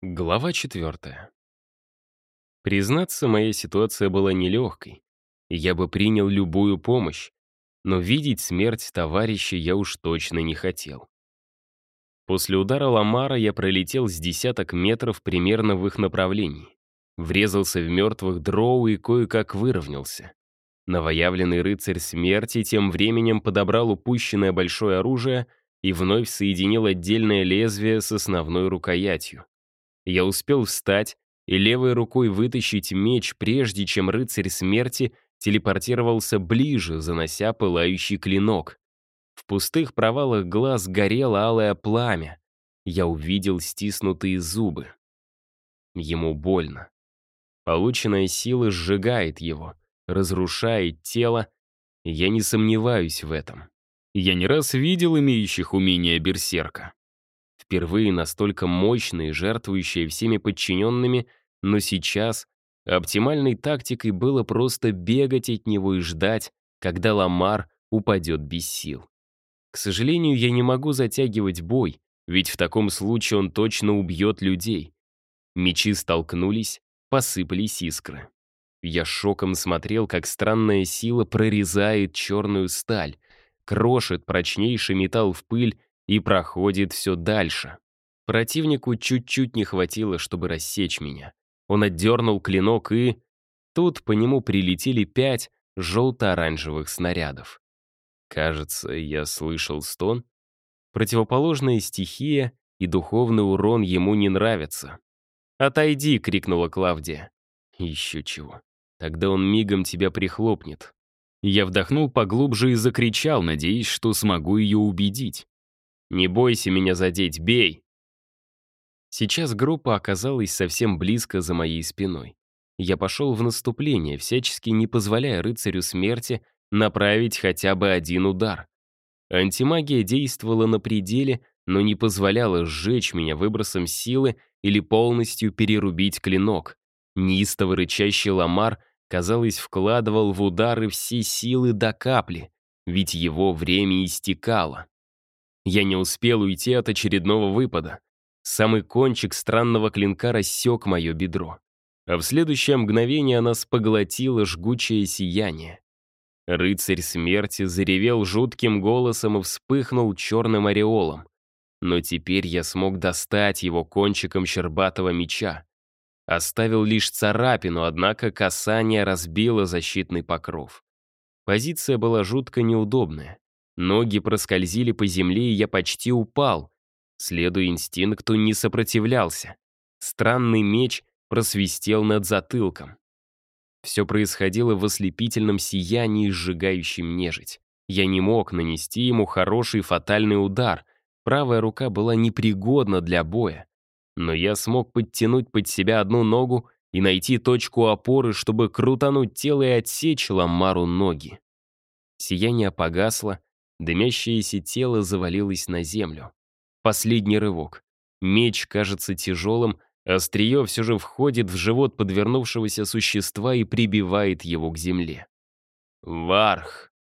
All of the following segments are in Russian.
Глава четвертая. Признаться, моя ситуация была нелегкой, я бы принял любую помощь, но видеть смерть товарища я уж точно не хотел. После удара Ламара я пролетел с десяток метров примерно в их направлении, врезался в мертвых дроу и кое-как выровнялся. Новоявленный рыцарь смерти тем временем подобрал упущенное большое оружие и вновь соединил отдельное лезвие с основной рукоятью. Я успел встать и левой рукой вытащить меч, прежде чем рыцарь смерти телепортировался ближе, занося пылающий клинок. В пустых провалах глаз горело алое пламя. Я увидел стиснутые зубы. Ему больно. Полученная сила сжигает его, разрушает тело, я не сомневаюсь в этом. Я не раз видел имеющих умения берсерка впервые настолько мощные, жертвующие всеми подчиненными, но сейчас оптимальной тактикой было просто бегать от него и ждать, когда Ламар упадет без сил. К сожалению, я не могу затягивать бой, ведь в таком случае он точно убьет людей. Мечи столкнулись, посыпались искры. Я шоком смотрел, как странная сила прорезает черную сталь, крошит прочнейший металл в пыль и проходит все дальше. Противнику чуть-чуть не хватило, чтобы рассечь меня. Он отдернул клинок и... Тут по нему прилетели пять желто-оранжевых снарядов. Кажется, я слышал стон. Противоположная стихия и духовный урон ему не нравятся. «Отойди!» — крикнула Клавдия. «Еще чего. Тогда он мигом тебя прихлопнет». Я вдохнул поглубже и закричал, надеясь, что смогу ее убедить. Не бойся меня задеть, бей!» Сейчас группа оказалась совсем близко за моей спиной. Я пошел в наступление, всячески не позволяя рыцарю смерти направить хотя бы один удар. Антимагия действовала на пределе, но не позволяла сжечь меня выбросом силы или полностью перерубить клинок. Неистово рычащий ламар, казалось, вкладывал в удары все силы до капли, ведь его время истекало. Я не успел уйти от очередного выпада. Самый кончик странного клинка рассек мое бедро. А в следующее мгновение нас поглотило жгучее сияние. Рыцарь смерти заревел жутким голосом и вспыхнул черным ореолом. Но теперь я смог достать его кончиком щербатого меча. Оставил лишь царапину, однако касание разбило защитный покров. Позиция была жутко неудобная. Ноги проскользили по земле, и я почти упал. Следуя инстинкту, не сопротивлялся. Странный меч просвистел над затылком. Все происходило в ослепительном сиянии, сжигающем нежить. Я не мог нанести ему хороший фатальный удар. Правая рука была непригодна для боя. Но я смог подтянуть под себя одну ногу и найти точку опоры, чтобы крутануть тело и отсечь Ламару ноги. Сияние погасло, Дымящееся тело завалилось на землю. Последний рывок. Меч кажется тяжелым, острие все же входит в живот подвернувшегося существа и прибивает его к земле. «Варх!»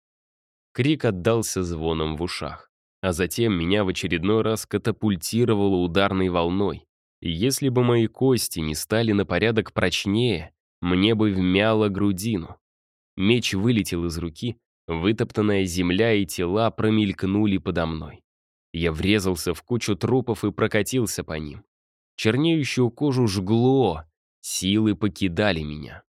Крик отдался звоном в ушах. А затем меня в очередной раз катапультировало ударной волной. Если бы мои кости не стали на порядок прочнее, мне бы вмяло грудину. Меч вылетел из руки, Вытоптанная земля и тела промелькнули подо мной. Я врезался в кучу трупов и прокатился по ним. Чернеющую кожу жгло, силы покидали меня.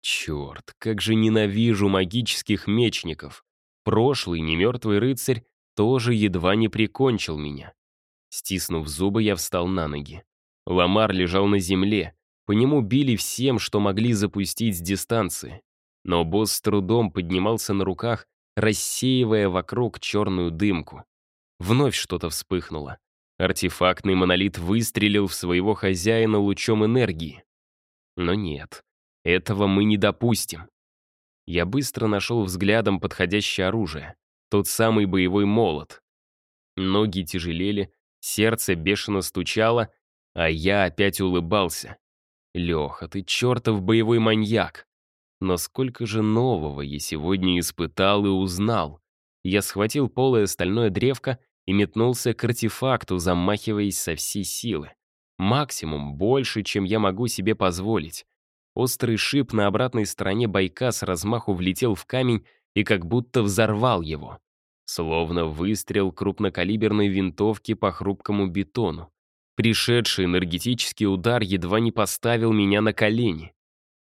Черт, как же ненавижу магических мечников. Прошлый немертвый рыцарь тоже едва не прикончил меня. Стиснув зубы, я встал на ноги. Ламар лежал на земле. По нему били всем, что могли запустить с дистанции. Но босс с трудом поднимался на руках, рассеивая вокруг черную дымку. Вновь что-то вспыхнуло. Артефактный монолит выстрелил в своего хозяина лучом энергии. Но нет, этого мы не допустим. Я быстро нашел взглядом подходящее оружие. Тот самый боевой молот. Ноги тяжелели, сердце бешено стучало, а я опять улыбался. «Леха, ты чертов боевой маньяк! Но сколько же нового я сегодня испытал и узнал. Я схватил полое стальное древко и метнулся к артефакту, замахиваясь со всей силы. Максимум больше, чем я могу себе позволить. Острый шип на обратной стороне байка с размаху влетел в камень и как будто взорвал его. Словно выстрел крупнокалиберной винтовки по хрупкому бетону. Пришедший энергетический удар едва не поставил меня на колени.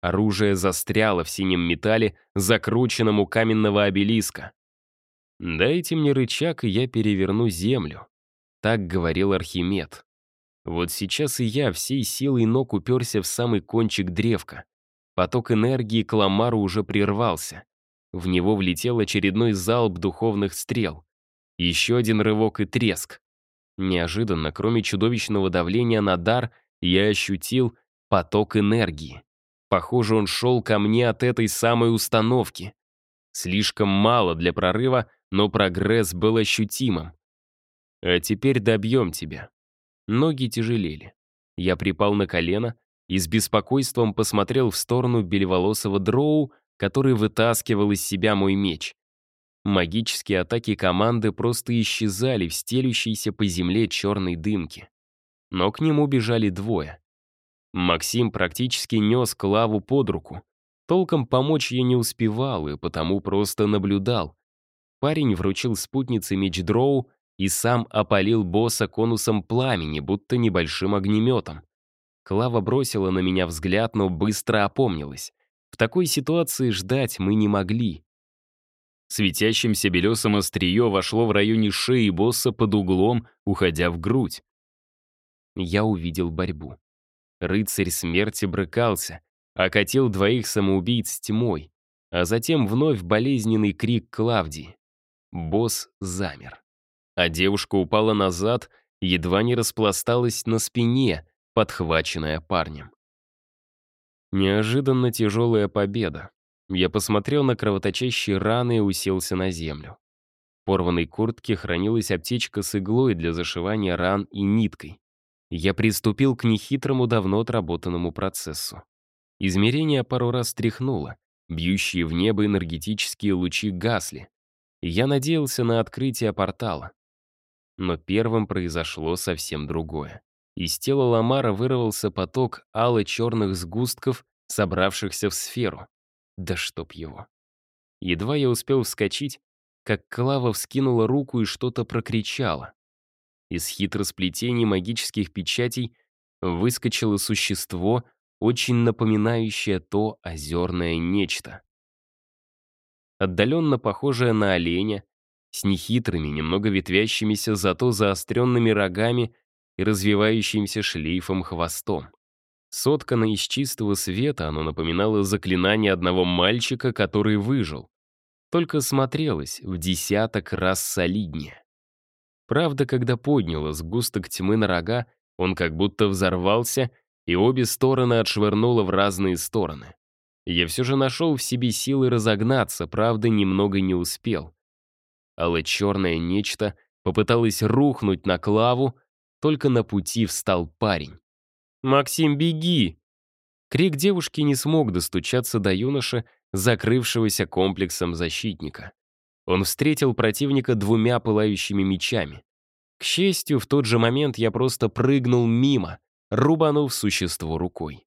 Оружие застряло в синем металле, закрученном у каменного обелиска. «Дайте мне рычаг, и я переверну землю», — так говорил Архимед. Вот сейчас и я всей силой ног уперся в самый кончик древка. Поток энергии Каламару уже прервался. В него влетел очередной залп духовных стрел. Еще один рывок и треск. Неожиданно, кроме чудовищного давления на дар, я ощутил поток энергии. Похоже, он шел ко мне от этой самой установки. Слишком мало для прорыва, но прогресс был ощутимым. А теперь добьем тебя. Ноги тяжелели. Я припал на колено и с беспокойством посмотрел в сторону белеволосого дроу, который вытаскивал из себя мой меч. Магические атаки команды просто исчезали в стелющейся по земле черной дымке. Но к нему бежали двое. Максим практически нес Клаву под руку. Толком помочь я не успевал и потому просто наблюдал. Парень вручил спутнице меч Дроу и сам опалил босса конусом пламени, будто небольшим огнеметом. Клава бросила на меня взгляд, но быстро опомнилась. В такой ситуации ждать мы не могли. Светящимся белесом острие вошло в районе шеи босса под углом, уходя в грудь. Я увидел борьбу. Рыцарь смерти брыкался, окатил двоих самоубийц тьмой, а затем вновь болезненный крик Клавдии. Босс замер. А девушка упала назад, едва не распласталась на спине, подхваченная парнем. Неожиданно тяжелая победа. Я посмотрел на кровоточащие раны и уселся на землю. В порванной куртке хранилась аптечка с иглой для зашивания ран и ниткой. Я приступил к нехитрому, давно отработанному процессу. Измерение пару раз тряхнуло, бьющие в небо энергетические лучи гасли. Я надеялся на открытие портала. Но первым произошло совсем другое. Из тела Ламара вырвался поток ало-черных сгустков, собравшихся в сферу. Да чтоб его. Едва я успел вскочить, как Клава вскинула руку и что-то прокричала. Из хитросплетений магических печатей выскочило существо, очень напоминающее то озерное нечто. Отдаленно похожее на оленя, с нехитрыми, немного ветвящимися, зато заостренными рогами и развивающимся шлейфом хвостом. Соткано из чистого света, оно напоминало заклинание одного мальчика, который выжил. Только смотрелось в десяток раз солиднее. Правда, когда подняло сгусток тьмы на рога, он как будто взорвался, и обе стороны отшвырнуло в разные стороны. Я все же нашел в себе силы разогнаться, правда, немного не успел. Алло черное нечто попыталось рухнуть на Клаву, только на пути встал парень. «Максим, беги!» Крик девушки не смог достучаться до юноши, закрывшегося комплексом защитника. Он встретил противника двумя пылающими мечами. К счастью, в тот же момент я просто прыгнул мимо, рубанув существо рукой.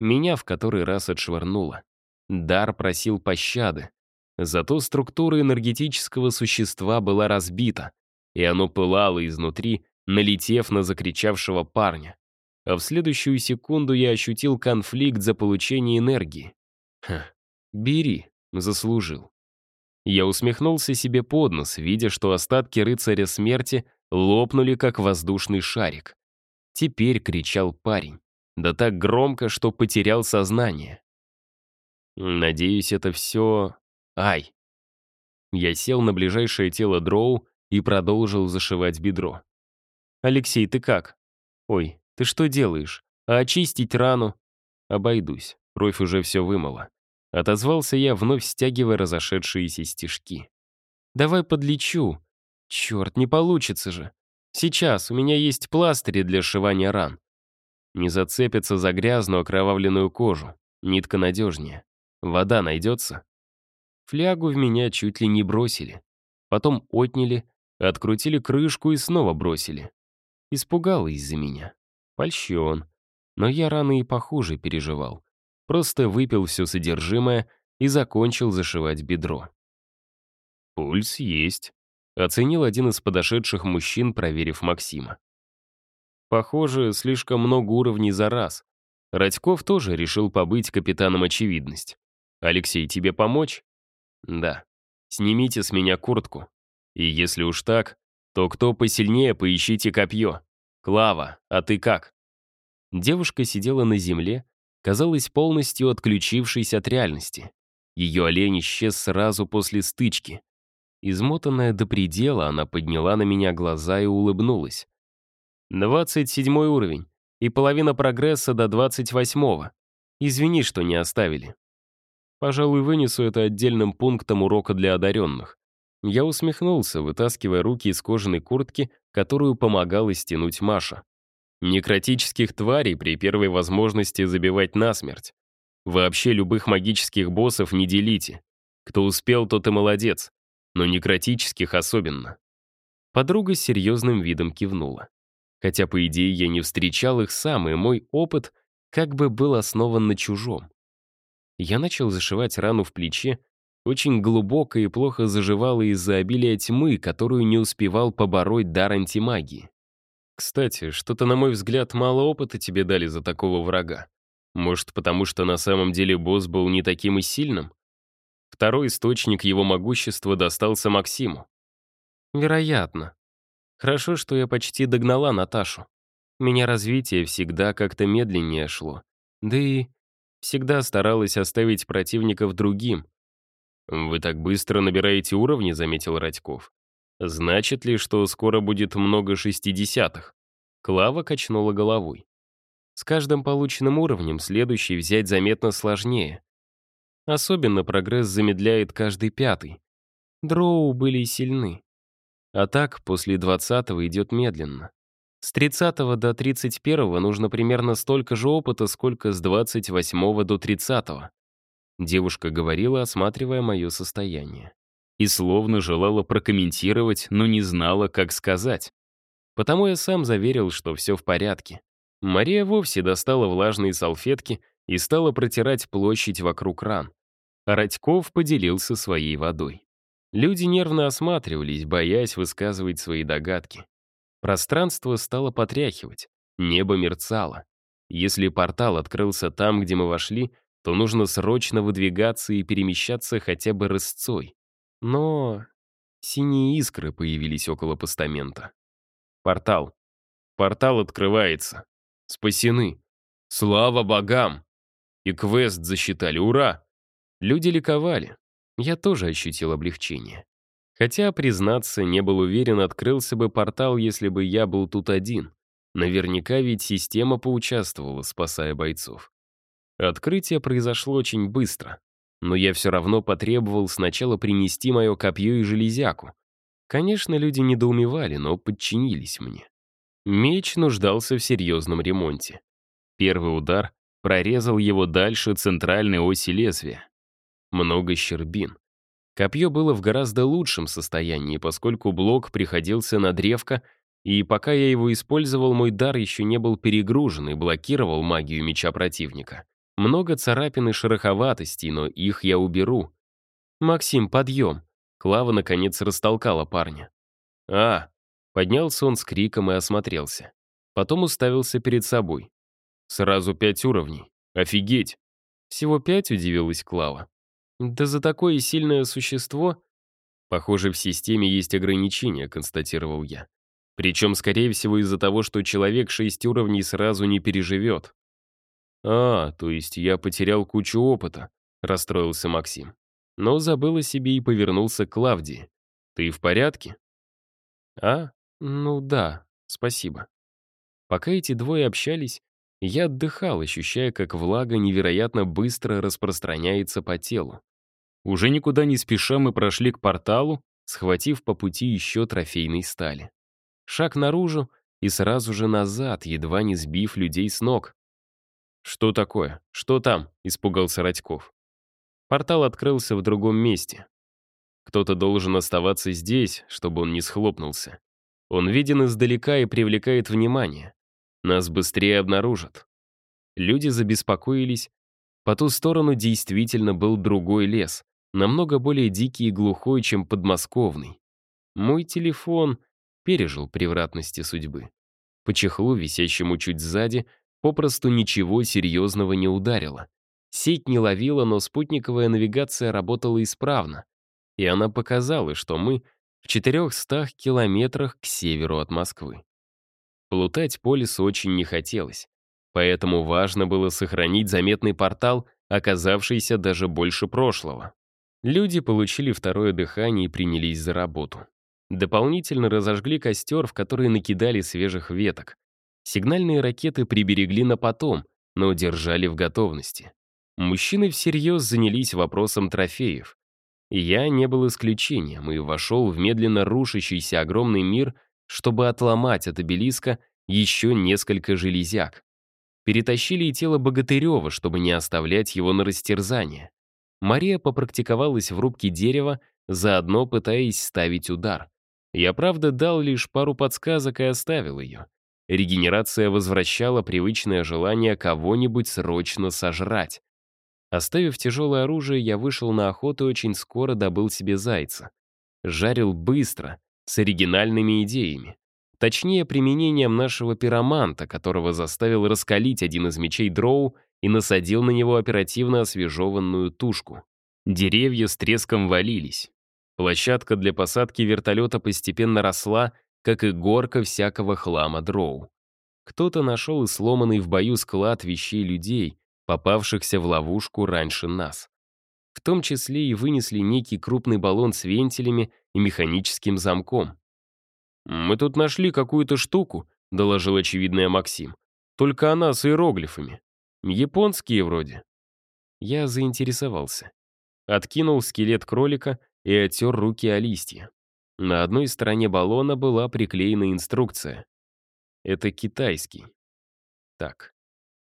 Меня в который раз отшвырнуло. Дар просил пощады. Зато структура энергетического существа была разбита, и оно пылало изнутри, налетев на закричавшего парня. А в следующую секунду я ощутил конфликт за получение энергии. Ха, бери, заслужил. Я усмехнулся себе под нос, видя, что остатки рыцаря смерти лопнули, как воздушный шарик. Теперь кричал парень. Да так громко, что потерял сознание. Надеюсь, это все... Ай! Я сел на ближайшее тело дроу и продолжил зашивать бедро. «Алексей, ты как?» «Ой, ты что делаешь? А очистить рану?» «Обойдусь, кровь уже все вымыла. Отозвался я, вновь стягивая разошедшиеся стежки. «Давай подлечу». «Черт, не получится же. Сейчас, у меня есть пластыри для сшивания ран». Не зацепится за грязную окровавленную кожу. Нитка надежнее. Вода найдется. Флягу в меня чуть ли не бросили. Потом отняли, открутили крышку и снова бросили. Испугала из-за меня. Польщен. Но я рано и похуже переживал. Просто выпил все содержимое и закончил зашивать бедро. «Пульс есть», — оценил один из подошедших мужчин, проверив Максима. Похоже, слишком много уровней за раз. Радьков тоже решил побыть капитаном очевидность. «Алексей, тебе помочь?» «Да. Снимите с меня куртку. И если уж так, то кто посильнее, поищите копье. Клава, а ты как?» Девушка сидела на земле, казалось полностью отключившись от реальности. Ее олень исчез сразу после стычки. Измотанная до предела, она подняла на меня глаза и улыбнулась. «Двадцать седьмой уровень, и половина прогресса до двадцать восьмого. Извини, что не оставили». Пожалуй, вынесу это отдельным пунктом урока для одаренных. Я усмехнулся, вытаскивая руки из кожаной куртки, которую помогала стянуть Маша. Некротических тварей при первой возможности забивать насмерть. Вообще любых магических боссов не делите. Кто успел, тот и молодец. Но некротических особенно. Подруга с серьезным видом кивнула. Хотя, по идее, я не встречал их сам, и мой опыт как бы был основан на чужом. Я начал зашивать рану в плече, очень глубоко и плохо заживала из-за обилия тьмы, которую не успевал побороть дар антимагии. Кстати, что-то, на мой взгляд, мало опыта тебе дали за такого врага. Может, потому что на самом деле босс был не таким и сильным? Второй источник его могущества достался Максиму. Вероятно. Хорошо, что я почти догнала Наташу. меня развитие всегда как-то медленнее шло. Да и всегда старалась оставить противников другим. «Вы так быстро набираете уровни», — заметил Радьков. Значит ли, что скоро будет много шестидесятых? Клава качнула головой. С каждым полученным уровнем следующий взять заметно сложнее. Особенно прогресс замедляет каждый пятый. Дроу были сильны. А так, после двадцатого идет медленно. С тридцатого до тридцать первого нужно примерно столько же опыта, сколько с двадцать восьмого до тридцатого. Девушка говорила, осматривая мое состояние и словно желала прокомментировать, но не знала, как сказать. Потому я сам заверил, что все в порядке. Мария вовсе достала влажные салфетки и стала протирать площадь вокруг ран. А Радьков поделился своей водой. Люди нервно осматривались, боясь высказывать свои догадки. Пространство стало потряхивать, небо мерцало. Если портал открылся там, где мы вошли, то нужно срочно выдвигаться и перемещаться хотя бы рысцой. Но синие искры появились около постамента. Портал. Портал открывается. Спасены. Слава богам! И квест засчитали. Ура! Люди ликовали. Я тоже ощутил облегчение. Хотя, признаться, не был уверен, открылся бы портал, если бы я был тут один. Наверняка ведь система поучаствовала, спасая бойцов. Открытие произошло очень быстро но я все равно потребовал сначала принести мое копье и железяку. Конечно, люди недоумевали, но подчинились мне. Меч нуждался в серьезном ремонте. Первый удар прорезал его дальше центральной оси лезвия. Много щербин. Копье было в гораздо лучшем состоянии, поскольку блок приходился на древко, и пока я его использовал, мой дар еще не был перегружен и блокировал магию меча противника. Много царапин и шероховатостей, но их я уберу. «Максим, подъем!» Клава, наконец, растолкала парня. «А!» Поднялся он с криком и осмотрелся. Потом уставился перед собой. «Сразу пять уровней. Офигеть!» «Всего пять?» — удивилась Клава. «Да за такое сильное существо...» «Похоже, в системе есть ограничения», — констатировал я. Причем, скорее всего, из-за того, что человек шесть уровней сразу не переживет. «А, то есть я потерял кучу опыта», — расстроился Максим. Но забыл о себе и повернулся к Клавдии. «Ты в порядке?» «А? Ну да, спасибо». Пока эти двое общались, я отдыхал, ощущая, как влага невероятно быстро распространяется по телу. Уже никуда не спеша мы прошли к порталу, схватив по пути еще трофейной стали. Шаг наружу и сразу же назад, едва не сбив людей с ног. «Что такое? Что там?» — испугался Радьков. Портал открылся в другом месте. Кто-то должен оставаться здесь, чтобы он не схлопнулся. Он виден издалека и привлекает внимание. Нас быстрее обнаружат. Люди забеспокоились. По ту сторону действительно был другой лес, намного более дикий и глухой, чем подмосковный. Мой телефон пережил превратности судьбы. По чехлу, висящему чуть сзади, попросту ничего серьезного не ударило. Сеть не ловила, но спутниковая навигация работала исправно. И она показала, что мы в 400 километрах к северу от Москвы. Плутать по лесу очень не хотелось, поэтому важно было сохранить заметный портал, оказавшийся даже больше прошлого. Люди получили второе дыхание и принялись за работу. Дополнительно разожгли костер, в который накидали свежих веток. Сигнальные ракеты приберегли на потом, но держали в готовности. Мужчины всерьез занялись вопросом трофеев. Я не был исключением и вошел в медленно рушащийся огромный мир, чтобы отломать от обелиска еще несколько железяк. Перетащили и тело Богатырева, чтобы не оставлять его на растерзание. Мария попрактиковалась в рубке дерева, заодно пытаясь ставить удар. Я, правда, дал лишь пару подсказок и оставил ее. Регенерация возвращала привычное желание кого-нибудь срочно сожрать. Оставив тяжелое оружие, я вышел на охоту и очень скоро добыл себе зайца. Жарил быстро, с оригинальными идеями. Точнее, применением нашего пироманта, которого заставил раскалить один из мечей дроу и насадил на него оперативно освежеванную тушку. Деревья с треском валились. Площадка для посадки вертолета постепенно росла, как и горка всякого хлама дроу. Кто-то нашел и сломанный в бою склад вещей людей, попавшихся в ловушку раньше нас. В том числе и вынесли некий крупный баллон с вентилями и механическим замком. «Мы тут нашли какую-то штуку», — доложил очевидная Максим. «Только она с иероглифами. Японские вроде». Я заинтересовался. Откинул скелет кролика и оттер руки о листья. На одной стороне баллона была приклеена инструкция. Это китайский. Так,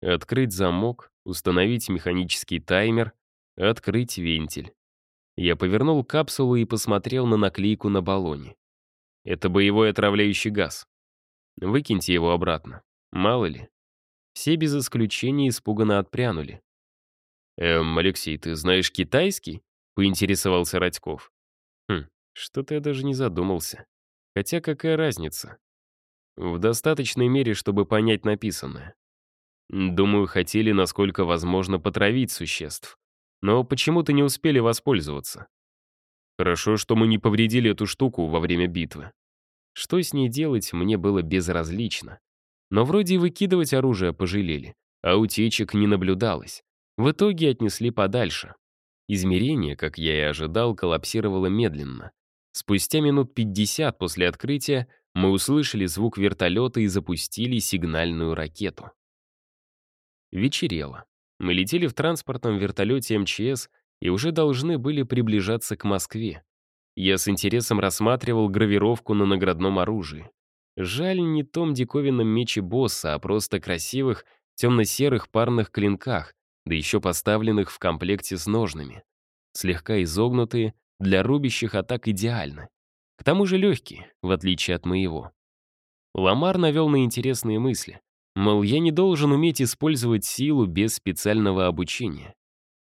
открыть замок, установить механический таймер, открыть вентиль. Я повернул капсулу и посмотрел на наклейку на баллоне. Это боевой отравляющий газ. Выкиньте его обратно. Мало ли. Все без исключения испуганно отпрянули. «Эм, Алексей, ты знаешь китайский?» — поинтересовался Радьков. «Хм, что-то я даже не задумался. Хотя какая разница? В достаточной мере, чтобы понять написанное. Думаю, хотели, насколько возможно, потравить существ. Но почему-то не успели воспользоваться. Хорошо, что мы не повредили эту штуку во время битвы. Что с ней делать, мне было безразлично. Но вроде и выкидывать оружие пожалели, а утечек не наблюдалось. В итоге отнесли подальше. Измерение, как я и ожидал, коллапсировало медленно. Спустя минут 50 после открытия мы услышали звук вертолета и запустили сигнальную ракету. Вечерело. Мы летели в транспортном вертолете МЧС и уже должны были приближаться к Москве. Я с интересом рассматривал гравировку на наградном оружии. Жаль не том диковинном мече босса, а просто красивых темно-серых парных клинках, да еще поставленных в комплекте с ножными. Слегка изогнутые, для рубящих атак идеально. К тому же легкие, в отличие от моего. Ламар навел на интересные мысли. Мол, я не должен уметь использовать силу без специального обучения.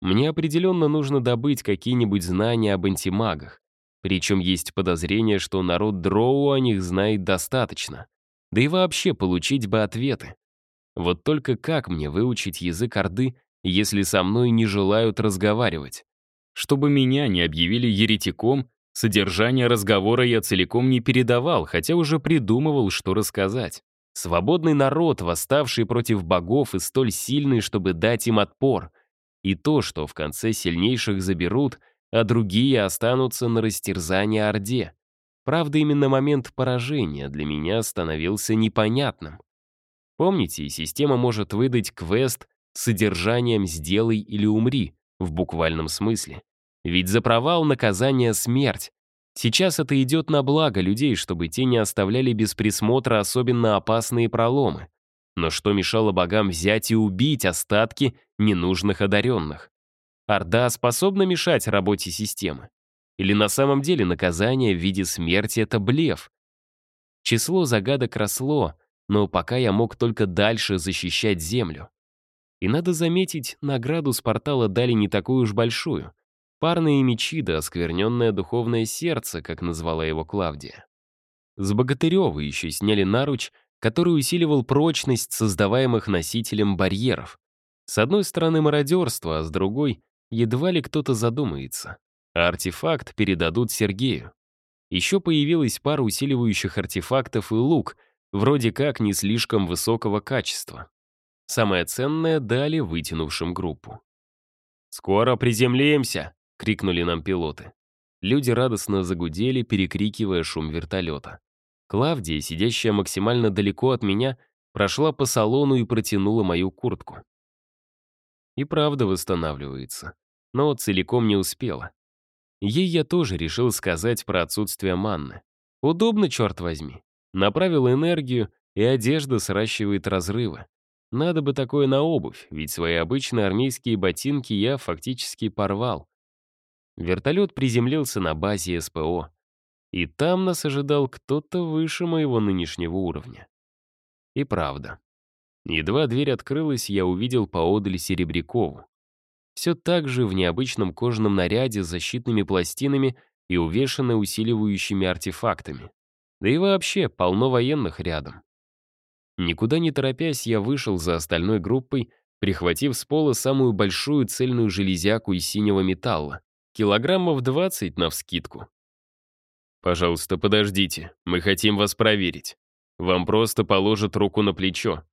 Мне определенно нужно добыть какие-нибудь знания об антимагах. Причем есть подозрение, что народ Дроу о них знает достаточно. Да и вообще получить бы ответы. Вот только как мне выучить язык Орды, если со мной не желают разговаривать? Чтобы меня не объявили еретиком, содержание разговора я целиком не передавал, хотя уже придумывал, что рассказать. Свободный народ, восставший против богов и столь сильный, чтобы дать им отпор. И то, что в конце сильнейших заберут, а другие останутся на растерзании Орде. Правда, именно момент поражения для меня становился непонятным. Помните, система может выдать квест с содержанием «сделай или умри» в буквальном смысле. Ведь за провал наказание смерть, Сейчас это идет на благо людей, чтобы те не оставляли без присмотра особенно опасные проломы. Но что мешало богам взять и убить остатки ненужных одаренных? Орда способна мешать работе системы? Или на самом деле наказание в виде смерти — это блеф? Число загадок росло, но пока я мог только дальше защищать землю. И надо заметить, награду с портала дали не такую уж большую. Парные мечи да оскверненное духовное сердце, как назвала его Клавдия. С Богатырева еще сняли наруч, который усиливал прочность создаваемых носителем барьеров. С одной стороны мародерство, а с другой едва ли кто-то задумается. А артефакт передадут Сергею. Еще появилась пара усиливающих артефактов и лук, вроде как не слишком высокого качества. Самое ценное дали вытянувшим группу. «Скоро приземлимся!» — крикнули нам пилоты. Люди радостно загудели, перекрикивая шум вертолета. Клавдия, сидящая максимально далеко от меня, прошла по салону и протянула мою куртку. И правда восстанавливается, но целиком не успела. Ей я тоже решил сказать про отсутствие манны. Удобно, черт возьми. Направил энергию, и одежда сращивает разрывы. Надо бы такое на обувь, ведь свои обычные армейские ботинки я фактически порвал. Вертолет приземлился на базе СПО. И там нас ожидал кто-то выше моего нынешнего уровня. И правда. Едва дверь открылась, я увидел поодаль Серебрякову. Все так же в необычном кожаном наряде с защитными пластинами и увешанной усиливающими артефактами. Да и вообще полно военных рядом. Никуда не торопясь, я вышел за остальной группой, прихватив с пола самую большую цельную железяку из синего металла. Килограммов 20 навскидку. «Пожалуйста, подождите, мы хотим вас проверить. Вам просто положат руку на плечо».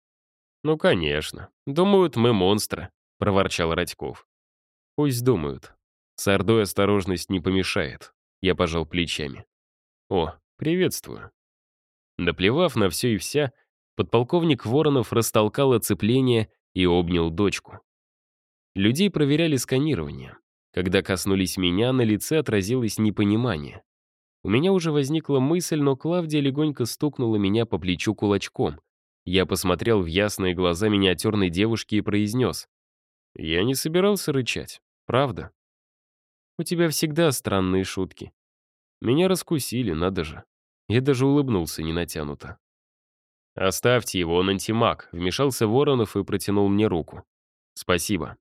«Ну, конечно. Думают, мы монстры», — проворчал Радьков. «Пусть думают. С Ордой осторожность не помешает». Я пожал плечами. «О, приветствую». Доплевав на все и вся, подполковник Воронов растолкал оцепление и обнял дочку. Людей проверяли сканирование. Когда коснулись меня, на лице отразилось непонимание. У меня уже возникла мысль, но Клавдия легонько стукнула меня по плечу кулачком. Я посмотрел в ясные глаза миниатюрной девушки и произнес. «Я не собирался рычать, правда?» «У тебя всегда странные шутки. Меня раскусили, надо же». Я даже улыбнулся не натянуто. «Оставьте его, он антимаг», — вмешался Воронов и протянул мне руку. «Спасибо».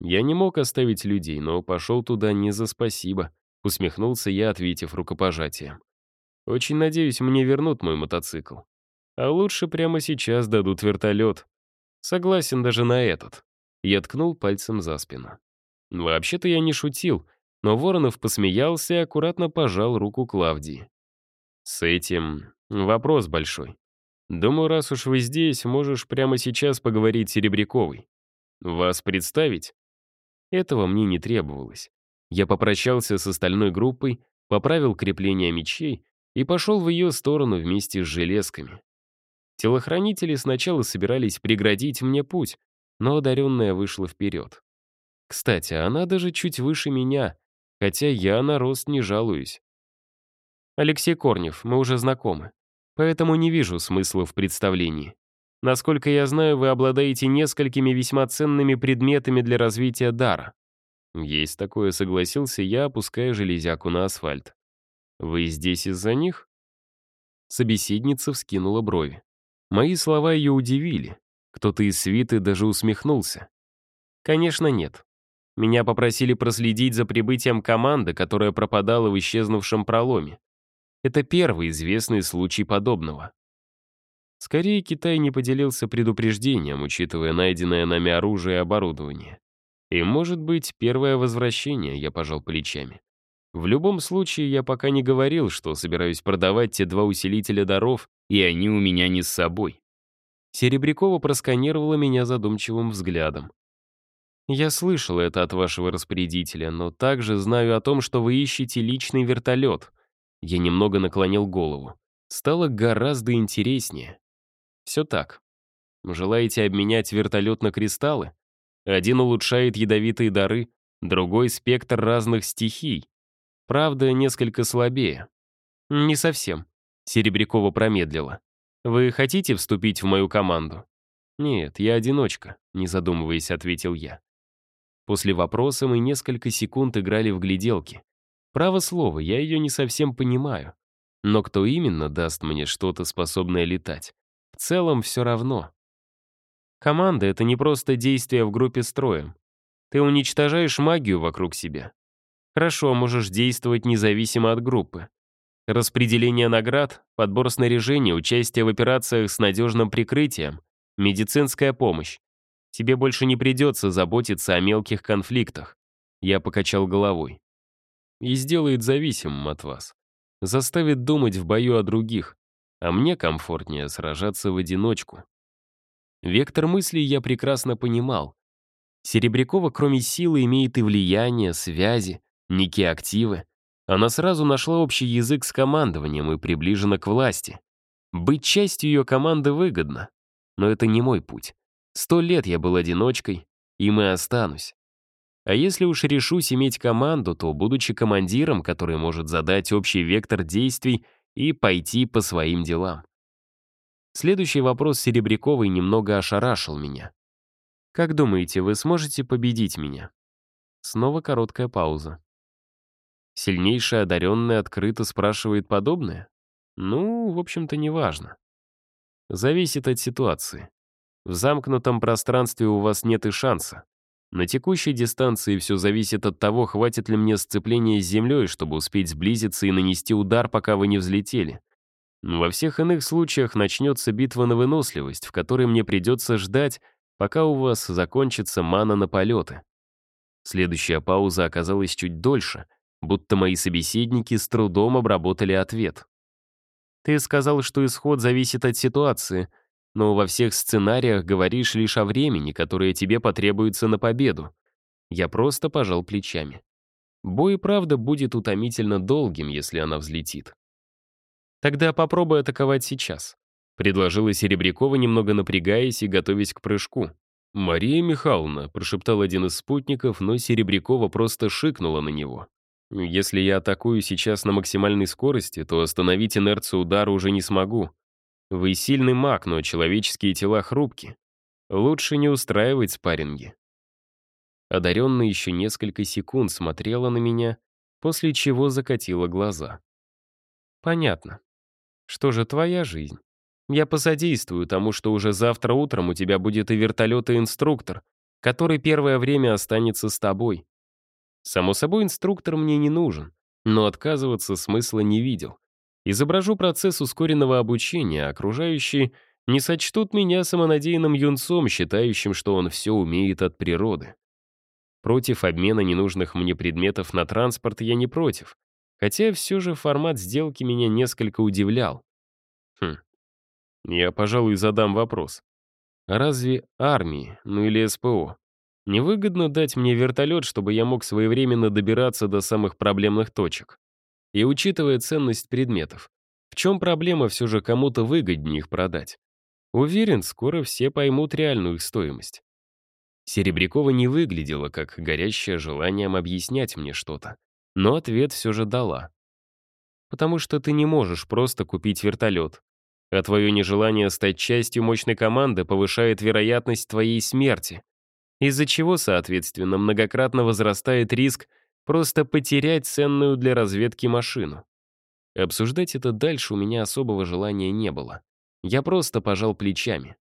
Я не мог оставить людей, но пошел туда не за спасибо, усмехнулся я, ответив рукопожатием. Очень надеюсь, мне вернут мой мотоцикл. А лучше прямо сейчас дадут вертолет. Согласен даже на этот. Я ткнул пальцем за спину. Вообще-то я не шутил, но Воронов посмеялся и аккуратно пожал руку Клавдии. С этим вопрос большой. Думаю, раз уж вы здесь, можешь прямо сейчас поговорить с Серебряковой. Вас представить? Этого мне не требовалось. Я попрощался с остальной группой, поправил крепление мечей и пошел в ее сторону вместе с железками. Телохранители сначала собирались преградить мне путь, но одаренная вышла вперед. Кстати, она даже чуть выше меня, хотя я на рост не жалуюсь. «Алексей Корнев, мы уже знакомы поэтому не вижу смысла в представлении. Насколько я знаю, вы обладаете несколькими весьма ценными предметами для развития дара. Есть такое, согласился я, опуская железяку на асфальт. Вы здесь из-за них? Собеседница вскинула брови. Мои слова ее удивили. Кто-то из свиты даже усмехнулся. Конечно, нет. Меня попросили проследить за прибытием команды, которая пропадала в исчезнувшем проломе. Это первый известный случай подобного. Скорее, Китай не поделился предупреждением, учитывая найденное нами оружие и оборудование. И, может быть, первое возвращение, я пожал плечами. В любом случае, я пока не говорил, что собираюсь продавать те два усилителя даров, и они у меня не с собой. Серебрякова просканировала меня задумчивым взглядом. «Я слышал это от вашего распорядителя, но также знаю о том, что вы ищете личный вертолет. Я немного наклонил голову. Стало гораздо интереснее. Все так. Желаете обменять вертолет на кристаллы? Один улучшает ядовитые дары, другой — спектр разных стихий. Правда, несколько слабее. Не совсем. Серебрякова промедлила. Вы хотите вступить в мою команду? Нет, я одиночка, не задумываясь, ответил я. После вопроса мы несколько секунд играли в гляделки. Право слово, я ее не совсем понимаю. Но кто именно даст мне что-то, способное летать? В целом все равно. Команда — это не просто действие в группе строем. Ты уничтожаешь магию вокруг себя. Хорошо, можешь действовать независимо от группы. Распределение наград, подбор снаряжения, участие в операциях с надежным прикрытием, медицинская помощь. Тебе больше не придется заботиться о мелких конфликтах. Я покачал головой. И сделает зависимым от вас. Заставит думать в бою о других, а мне комфортнее сражаться в одиночку. Вектор мыслей я прекрасно понимал. Серебрякова, кроме силы, имеет и влияние, связи, некие активы. Она сразу нашла общий язык с командованием и приближена к власти. Быть частью ее команды выгодно. Но это не мой путь. Сто лет я был одиночкой, и останусь. А если уж решусь иметь команду, то, будучи командиром, который может задать общий вектор действий и пойти по своим делам. Следующий вопрос Серебряковой немного ошарашил меня. «Как думаете, вы сможете победить меня?» Снова короткая пауза. Сильнейший одаренный открыто спрашивает подобное? Ну, в общем-то, неважно. Зависит от ситуации. В замкнутом пространстве у вас нет и шанса. На текущей дистанции все зависит от того, хватит ли мне сцепления с землей, чтобы успеть сблизиться и нанести удар, пока вы не взлетели. Во всех иных случаях начнется битва на выносливость, в которой мне придется ждать, пока у вас закончится мана на полеты. Следующая пауза оказалась чуть дольше, будто мои собеседники с трудом обработали ответ. «Ты сказал, что исход зависит от ситуации», но во всех сценариях говоришь лишь о времени, которое тебе потребуется на победу. Я просто пожал плечами. Бой, правда, будет утомительно долгим, если она взлетит. Тогда попробуй атаковать сейчас. Предложила Серебрякова, немного напрягаясь и готовясь к прыжку. «Мария Михайловна», — прошептал один из спутников, но Серебрякова просто шикнула на него. «Если я атакую сейчас на максимальной скорости, то остановить инерцию удара уже не смогу. Вы сильный маг, но человеческие тела хрупки. Лучше не устраивать спарринги. Одаренная еще несколько секунд смотрела на меня, после чего закатила глаза. Понятно. Что же твоя жизнь? Я посодействую тому, что уже завтра утром у тебя будет и вертолет, и инструктор, который первое время останется с тобой. Само собой, инструктор мне не нужен, но отказываться смысла не видел. Изображу процесс ускоренного обучения, окружающие не сочтут меня самонадеянным юнцом, считающим, что он все умеет от природы. Против обмена ненужных мне предметов на транспорт я не против, хотя все же формат сделки меня несколько удивлял. Хм. Я, пожалуй, задам вопрос. Разве армии, ну или СПО, невыгодно дать мне вертолет, чтобы я мог своевременно добираться до самых проблемных точек? И учитывая ценность предметов, в чем проблема все же кому-то выгоднее их продать? Уверен, скоро все поймут реальную их стоимость. Серебрякова не выглядела как горящее желанием объяснять мне что-то, но ответ все же дала. Потому что ты не можешь просто купить вертолет, а твое нежелание стать частью мощной команды повышает вероятность твоей смерти, из-за чего, соответственно, многократно возрастает риск Просто потерять ценную для разведки машину. Обсуждать это дальше у меня особого желания не было. Я просто пожал плечами.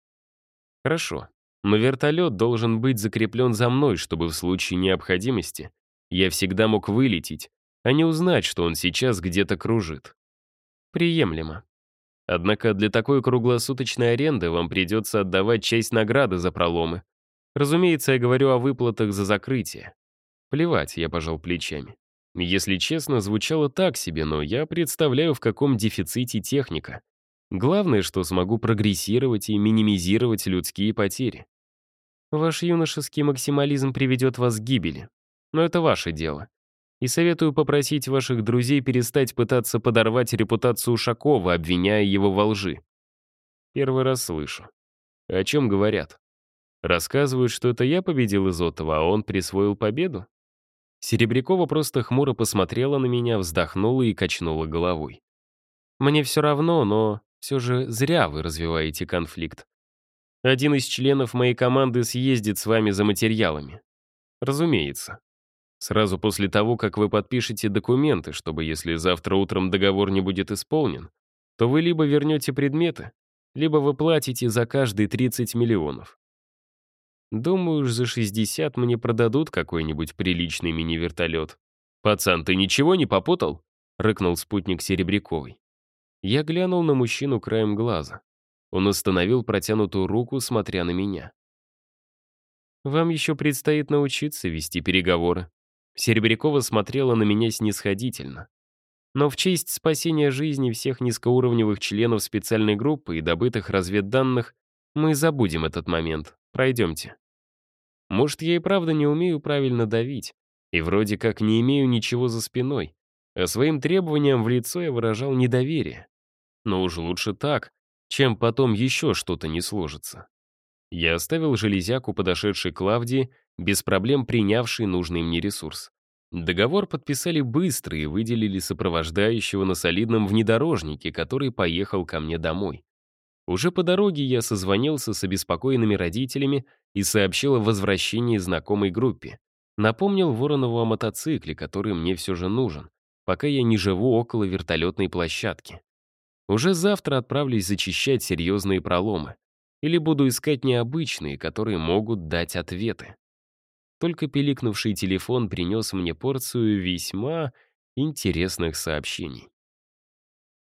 Хорошо, но вертолет должен быть закреплен за мной, чтобы в случае необходимости я всегда мог вылететь, а не узнать, что он сейчас где-то кружит. Приемлемо. Однако для такой круглосуточной аренды вам придется отдавать часть награды за проломы. Разумеется, я говорю о выплатах за закрытие. Плевать, я пожал плечами. Если честно, звучало так себе, но я представляю, в каком дефиците техника. Главное, что смогу прогрессировать и минимизировать людские потери. Ваш юношеский максимализм приведет вас к гибели. Но это ваше дело. И советую попросить ваших друзей перестать пытаться подорвать репутацию Ушакова, обвиняя его во лжи. Первый раз слышу. О чем говорят? Рассказывают, что это я победил Изотова, а он присвоил победу? Серебрякова просто хмуро посмотрела на меня, вздохнула и качнула головой. «Мне все равно, но все же зря вы развиваете конфликт. Один из членов моей команды съездит с вами за материалами. Разумеется. Сразу после того, как вы подпишете документы, чтобы если завтра утром договор не будет исполнен, то вы либо вернете предметы, либо вы платите за каждые 30 миллионов. Думаю, уж за 60 мне продадут какой-нибудь приличный мини-вертолет. «Пацан, ты ничего не попутал?» — рыкнул спутник Серебряковой. Я глянул на мужчину краем глаза. Он остановил протянутую руку, смотря на меня. «Вам еще предстоит научиться вести переговоры». Серебрякова смотрела на меня снисходительно. Но в честь спасения жизни всех низкоуровневых членов специальной группы и добытых разведданных мы забудем этот момент. Пройдемте. Может, я и правда не умею правильно давить, и вроде как не имею ничего за спиной, а своим требованиям в лицо я выражал недоверие. Но уж лучше так, чем потом еще что-то не сложится. Я оставил железяку, подошедшей Клавдии, без проблем принявший нужный мне ресурс. Договор подписали быстро и выделили сопровождающего на солидном внедорожнике, который поехал ко мне домой. Уже по дороге я созвонился с обеспокоенными родителями и сообщил о возвращении знакомой группе. Напомнил Воронову о мотоцикле, который мне все же нужен, пока я не живу около вертолетной площадки. Уже завтра отправлюсь зачищать серьезные проломы. Или буду искать необычные, которые могут дать ответы. Только пиликнувший телефон принес мне порцию весьма интересных сообщений.